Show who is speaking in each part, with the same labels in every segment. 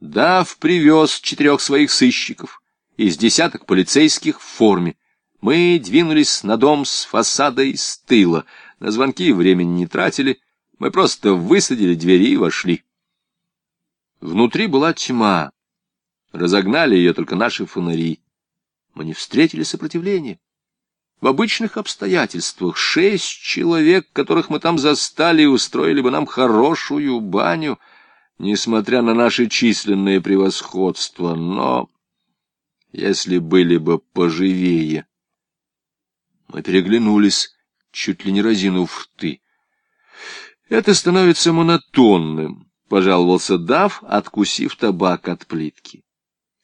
Speaker 1: Дав привез четырех своих сыщиков из десяток полицейских в форме. Мы двинулись на дом с фасада из тыла. На звонки времени не тратили. Мы просто высадили двери и вошли. Внутри была тьма. Разогнали ее только наши фонари. Мы не встретили сопротивления. В обычных обстоятельствах шесть человек, которых мы там застали, устроили бы нам хорошую баню, несмотря на наше численное превосходство, но если были бы поживее. Мы переглянулись, чуть ли не разинув рты. Это становится монотонным, — пожаловался Дав, откусив табак от плитки.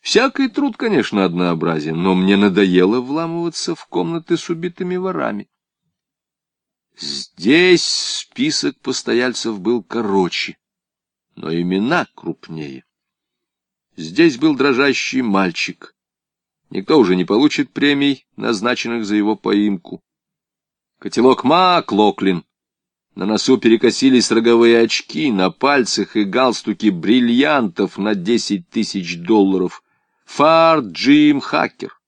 Speaker 1: Всякий труд, конечно, однообразен, но мне надоело вламываться в комнаты с убитыми ворами. Здесь список постояльцев был короче, но имена крупнее. Здесь был дрожащий мальчик. Никто уже не получит премий, назначенных за его поимку. Котелок Мак Локлин. На носу перекосились роговые очки, на пальцах и галстуке бриллиантов на десять тысяч долларов. Фар Джим Хакер,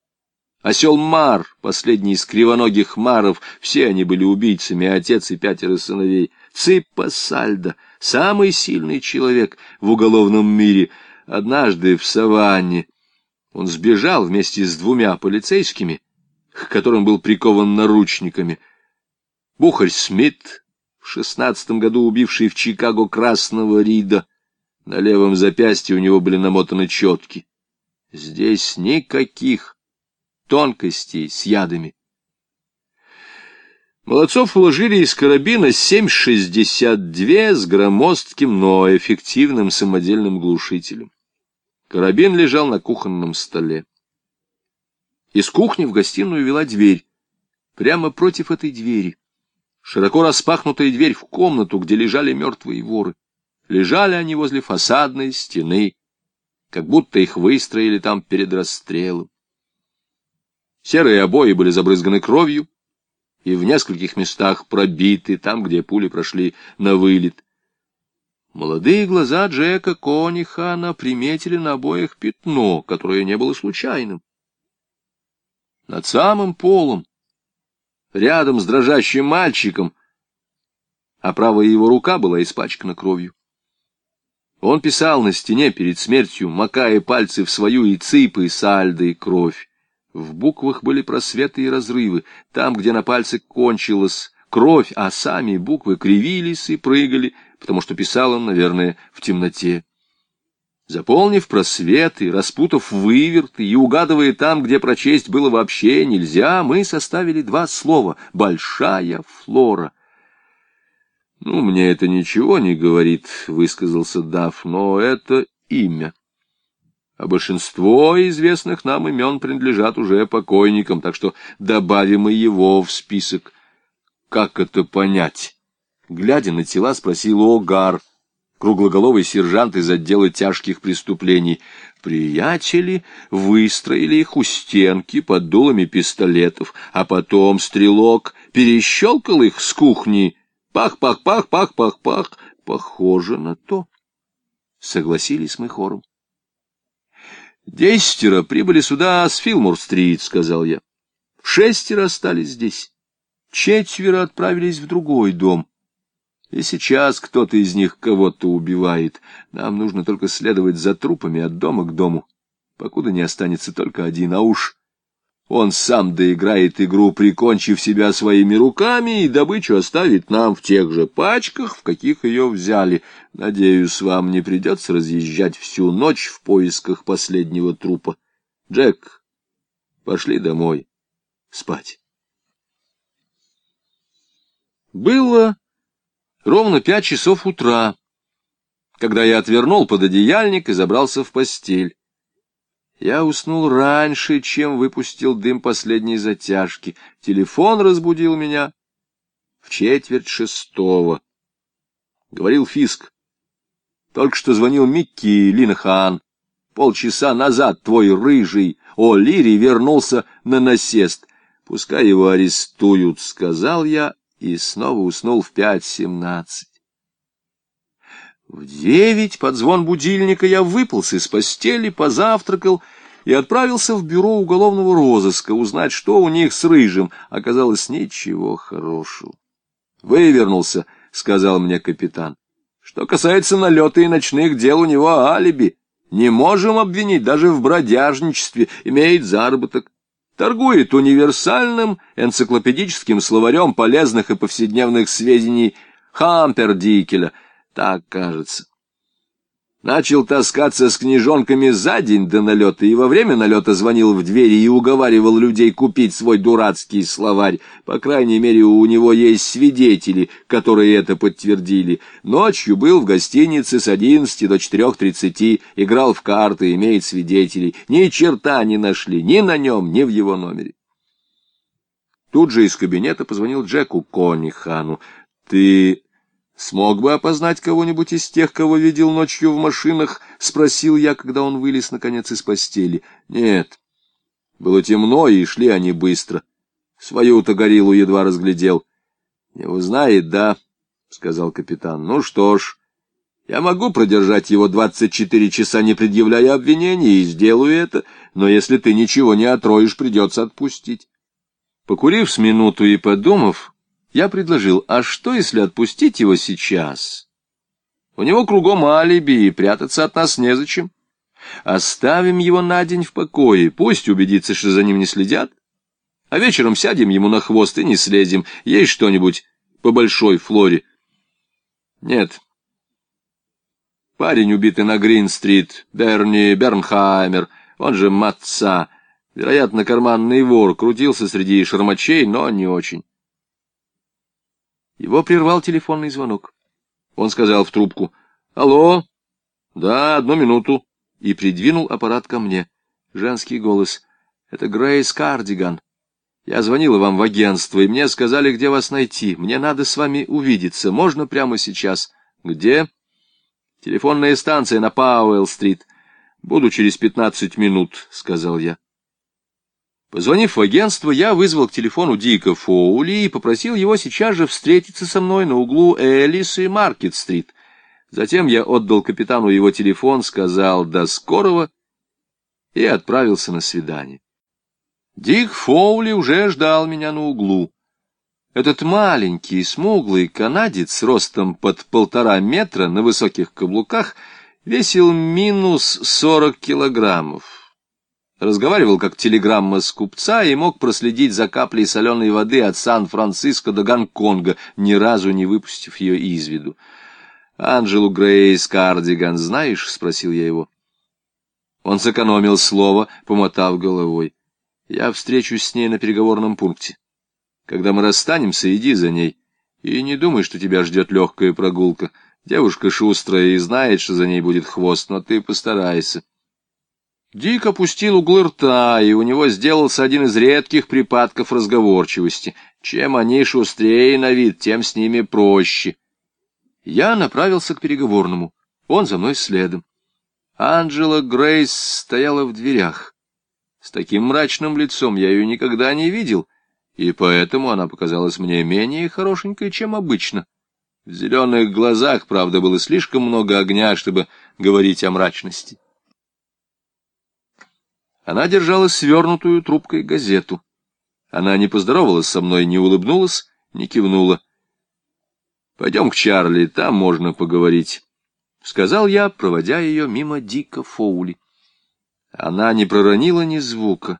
Speaker 1: осел Мар, последний из кривоногих Маров, все они были убийцами, отец и пятеро сыновей. Циппа Сальдо, самый сильный человек в уголовном мире, однажды в саванне. Он сбежал вместе с двумя полицейскими, к которым был прикован наручниками. Бухарь Смит, в шестнадцатом году убивший в Чикаго красного Рида, на левом запястье у него были намотаны четки. Здесь никаких тонкостей с ядами. Молодцов уложили из карабина 7,62 с громоздким, но эффективным самодельным глушителем. Карабин лежал на кухонном столе. Из кухни в гостиную вела дверь. Прямо против этой двери. Широко распахнутая дверь в комнату, где лежали мертвые воры. Лежали они возле фасадной стены как будто их выстроили там перед расстрелом. Серые обои были забрызганы кровью и в нескольких местах пробиты, там, где пули прошли на вылет. Молодые глаза Джека Конихана приметили на обоих пятно, которое не было случайным. Над самым полом, рядом с дрожащим мальчиком, а правая его рука была испачкана кровью. Он писал на стене перед смертью, макая пальцы в свою и ципы, сальдо и кровь. В буквах были просветы и разрывы, там, где на пальце кончилась кровь, а сами буквы кривились и прыгали, потому что писал он, наверное, в темноте. Заполнив просветы, распутав выверты и угадывая там, где прочесть было вообще нельзя, мы составили два слова «большая флора». «Ну, мне это ничего не говорит», — высказался Даф, — «но это имя. А большинство известных нам имен принадлежат уже покойникам, так что добавим и его в список. Как это понять?» Глядя на тела, спросил Огар, круглоголовый сержант из отдела тяжких преступлений. Приятели выстроили их у стенки под дулами пистолетов, а потом стрелок перещелкал их с кухни Пах-пах-пах-пах-пах-пах. Похоже на то. Согласились мы хором. Десятеро прибыли сюда с Филмур-стрит, сказал я. Шестеро остались здесь. Четверо отправились в другой дом. И сейчас кто-то из них кого-то убивает. Нам нужно только следовать за трупами от дома к дому, покуда не останется только один, а уж он сам доиграет игру, прикончив себя своими руками, и добычу оставит нам в тех же пачках, в каких ее взяли. Надеюсь, вам не придется разъезжать всю ночь в поисках последнего трупа. Джек, пошли домой спать. Было ровно пять часов утра, когда я отвернул пододеяльник и забрался в постель. Я уснул раньше, чем выпустил дым последней затяжки. Телефон разбудил меня в четверть шестого. Говорил Фиск. Только что звонил Микки Линахан. Полчаса назад твой рыжий О'Лири вернулся на насест. Пускай его арестуют, — сказал я, и снова уснул в пять семнадцать. В девять под звон будильника я выполз из постели, позавтракал и отправился в бюро уголовного розыска узнать, что у них с Рыжим. Оказалось, ничего хорошего. «Вывернулся», — сказал мне капитан. «Что касается налета и ночных дел, у него алиби. Не можем обвинить даже в бродяжничестве, имеет заработок. Торгует универсальным энциклопедическим словарем полезных и повседневных сведений Хампердикеля — так кажется. Начал таскаться с книжонками за день до налета, и во время налета звонил в двери и уговаривал людей купить свой дурацкий словарь. По крайней мере, у него есть свидетели, которые это подтвердили. Ночью был в гостинице с одиннадцати до четырех тридцати, играл в карты, имеет свидетелей. Ни черта не нашли ни на нем, ни в его номере. Тут же из кабинета позвонил Джеку Конихану. «Ты «Смог бы опознать кого-нибудь из тех, кого видел ночью в машинах?» — спросил я, когда он вылез, наконец, из постели. «Нет. Было темно, и шли они быстро. Свою-то гориллу едва разглядел». «Не узнает, да?» — сказал капитан. «Ну что ж, я могу продержать его двадцать четыре часа, не предъявляя обвинений, и сделаю это, но если ты ничего не отроешь, придется отпустить». Покурив с минуту и подумав, я предложил, а что, если отпустить его сейчас? У него кругом алиби, и прятаться от нас незачем. Оставим его на день в покое, пусть убедится, что за ним не следят. А вечером сядем ему на хвост и не слезем. Есть что-нибудь по большой флоре? Нет. Парень, убитый на Грин-стрит, Берни Бернхаймер, он же Матца, вероятно, карманный вор, крутился среди шармачей, но не очень. Его прервал телефонный звонок. Он сказал в трубку «Алло?» «Да, одну минуту». И придвинул аппарат ко мне. Женский голос. «Это Грейс Кардиган. Я звонила вам в агентство, и мне сказали, где вас найти. Мне надо с вами увидеться. Можно прямо сейчас?» «Где?» «Телефонная станция на Пауэлл-стрит. Буду через пятнадцать минут», — сказал я. Позвонив в агентство, я вызвал к телефону Дика Фоули и попросил его сейчас же встретиться со мной на углу Элис и Маркет-стрит. Затем я отдал капитану его телефон, сказал «до скорого» и отправился на свидание. Дик Фоули уже ждал меня на углу. Этот маленький, смуглый канадец с ростом под полтора метра на высоких каблуках весил минус сорок килограммов разговаривал как телеграмма с купца и мог проследить за каплей соленой воды от Сан-Франциско до Гонконга, ни разу не выпустив ее из виду. «Анджелу Грейс Кардиган знаешь?» — спросил я его. Он сэкономил слово, помотав головой. «Я встречусь с ней на переговорном пункте. Когда мы расстанемся, иди за ней. И не думай, что тебя ждет легкая прогулка. Девушка шустрая и знает, что за ней будет хвост, но ты постарайся». Дик опустил углы рта, и у него сделался один из редких припадков разговорчивости. Чем они шустрее на вид, тем с ними проще. Я направился к переговорному, он за мной следом. Анджела Грейс стояла в дверях. С таким мрачным лицом я ее никогда не видел, и поэтому она показалась мне менее хорошенькой, чем обычно. В зеленых глазах, правда, было слишком много огня, чтобы говорить о мрачности. Она держала свернутую трубкой газету. Она не поздоровалась со мной, не улыбнулась, не кивнула. — Пойдем к Чарли, там можно поговорить, — сказал я, проводя ее мимо Дика Фоули. Она не проронила ни звука,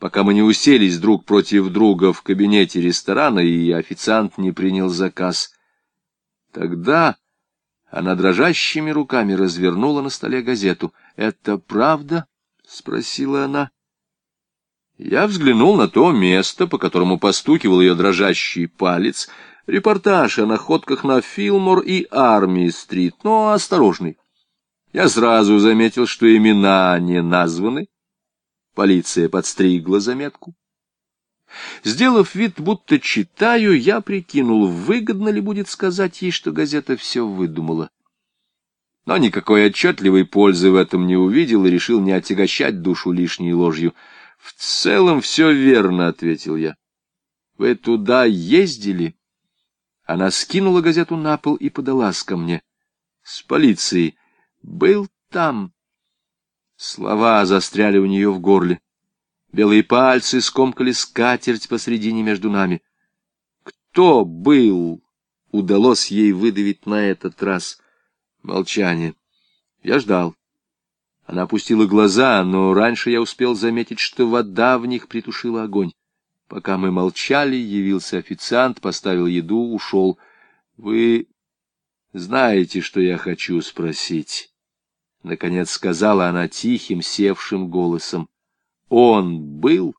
Speaker 1: пока мы не уселись друг против друга в кабинете ресторана, и официант не принял заказ. Тогда она дрожащими руками развернула на столе газету. — Это правда? — спросила она. Я взглянул на то место, по которому постукивал ее дрожащий палец. Репортаж о находках на Филмор и Армии-стрит, но осторожный. Я сразу заметил, что имена не названы. Полиция подстригла заметку. Сделав вид, будто читаю, я прикинул, выгодно ли будет сказать ей, что газета все выдумала но никакой отчетливой пользы в этом не увидел и решил не отягощать душу лишней ложью. — В целом все верно, — ответил я. — Вы туда ездили? Она скинула газету на пол и подалась ко мне. с полицией, был там. Слова застряли у нее в горле. Белые пальцы скомкали скатерть посредине между нами. Кто был? Удалось ей выдавить на этот раз. Молчание. Я ждал. Она опустила глаза, но раньше я успел заметить, что вода в них притушила огонь. Пока мы молчали, явился официант, поставил еду, ушел. Вы знаете, что я хочу спросить? Наконец сказала она тихим, севшим голосом. Он был?